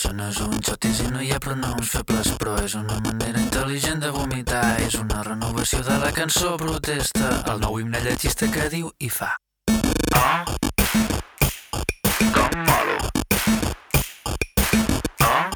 Això no és un xotis i no hi ha pronoms febles, però és una manera intel·ligent de vomitar. És una renovació de la cançó protesta, el nou himne llegista que diu i fa. Ah, com malo. Ah,